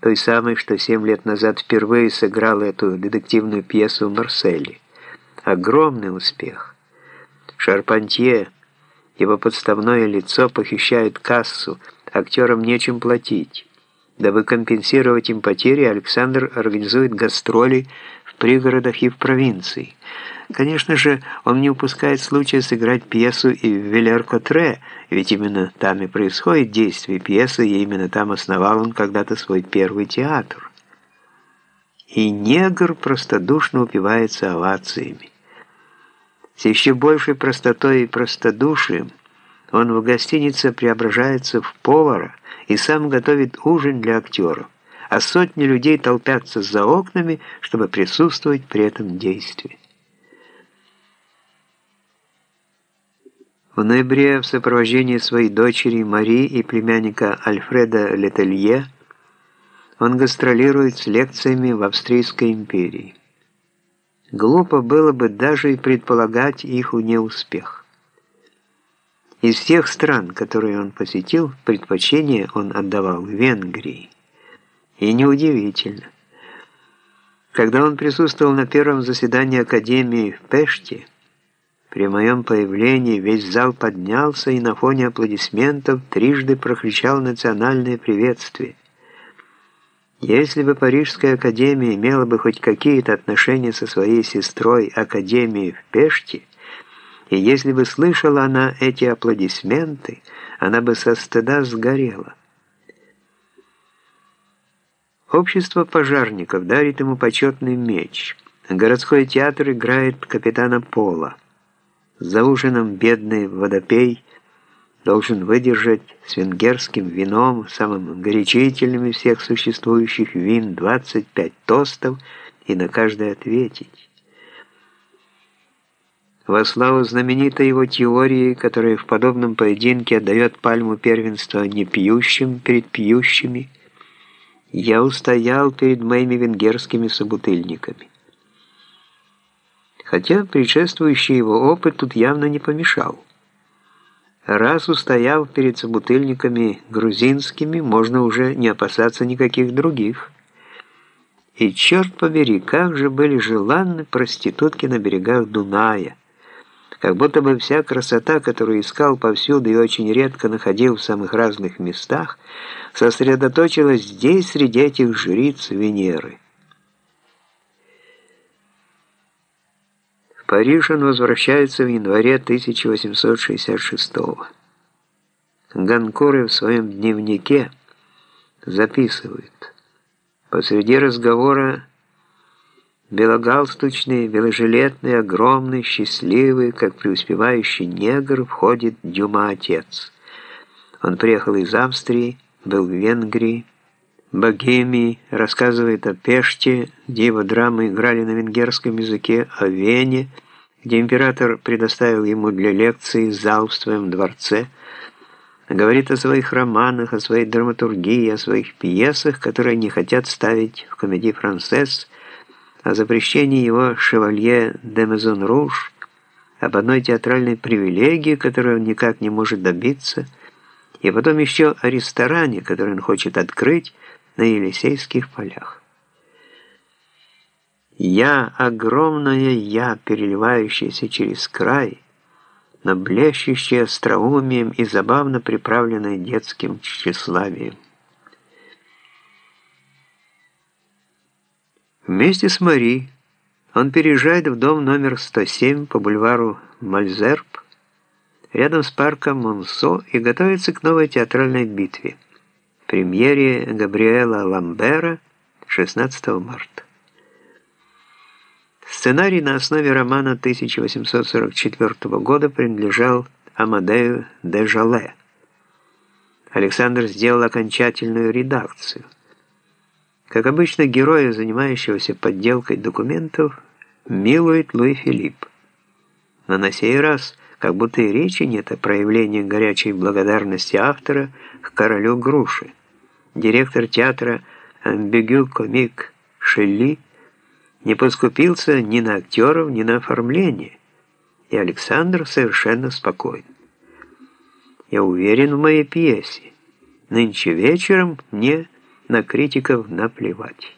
той самой, что семь лет назад впервые сыграл эту детективную пьесу в Марселе. Огромный успех. Шарпантье, его подставное лицо похищает кассу, актерам нечем платить. Дабы компенсировать им потери, Александр организует гастроли пригородах и в провинции. Конечно же, он не упускает случая сыграть пьесу и в Велер-Котре, ведь именно там и происходит действие пьесы, и именно там основал он когда-то свой первый театр. И негр простодушно упивается овациями. С еще большей простотой и простодушием он в гостинице преображается в повара и сам готовит ужин для актеров, а сотни людей толпятся за окнами, чтобы присутствовать при этом действии. В ноябре в сопровождении своей дочери Мари и племянника Альфреда Летелье он гастролирует с лекциями в Австрийской империи. Глупо было бы даже и предполагать их неуспех. Из всех стран, которые он посетил, предпочтение он отдавал Венгрии. И неудивительно. Когда он присутствовал на первом заседании Академии в Пеште, при моем появлении весь зал поднялся и на фоне аплодисментов трижды прокричал национальное приветствие. Если бы Парижская академия имела бы хоть какие-то отношения со своей сестрой Академией в Пеште, и если бы слышала она эти аплодисменты, она бы со стыда сгорела. Общество пожарников дарит ему почетный меч. Городской театр играет капитана Пола. За ужином бедный водопей должен выдержать с венгерским вином, самым горячительным из всех существующих вин, 25 тостов и на каждое ответить. Во славу знаменитой его теории, которая в подобном поединке отдает пальму первенства не пьющим перед пьющими, я устоял перед моими венгерскими собутыльниками хотя предшествующий его опыт тут явно не помешал. Раз устояв перед собутыльниками грузинскими, можно уже не опасаться никаких других. И черт побери, как же были желанны проститутки на берегах Дуная, как будто бы вся красота, которую искал повсюду и очень редко находил в самых разных местах, сосредоточилась здесь, среди этих жриц Венеры. Париж он возвращается в январе 1866 года. Ганкуры в своем дневнике записывает. Посреди разговора белогалстучный, беложилетный, огромный, счастливый, как преуспевающий негр, входит Дюма-отец. Он приехал из Австрии, был в Венгрии, Богемии, рассказывает о Пеште, где его драмы играли на венгерском языке, о Вене, где император предоставил ему для лекции зал в своем дворце, говорит о своих романах, о своей драматургии, о своих пьесах, которые не хотят ставить в комедии «Францесс», о запрещении его «Шевалье де Мезон Руж», об одной театральной привилегии, которую он никак не может добиться, и потом еще о ресторане, который он хочет открыть, на Елисейских полях. Я, огромное я, переливающееся через край, но блещущее остроумием и забавно приправленное детским тщеславием. Вместе с Мари он переезжает в дом номер 107 по бульвару Мальзерб, рядом с парком Монсо, и готовится к новой театральной битве премьере Габриэла Ламбера 16 марта. Сценарий на основе романа 1844 года принадлежал Амадею де Жале. Александр сделал окончательную редакцию. Как обычно, героя, занимающегося подделкой документов, милует Луи Филипп. Но на сей раз, как будто и речи нет о проявлении горячей благодарности автора к королю груши директор театра «Амбигю-комик» Шелли не поскупился ни на актеров, ни на оформление, и Александр совершенно спокоен. Я уверен в моей пьесе. Нынче вечером мне На критиков наплевать.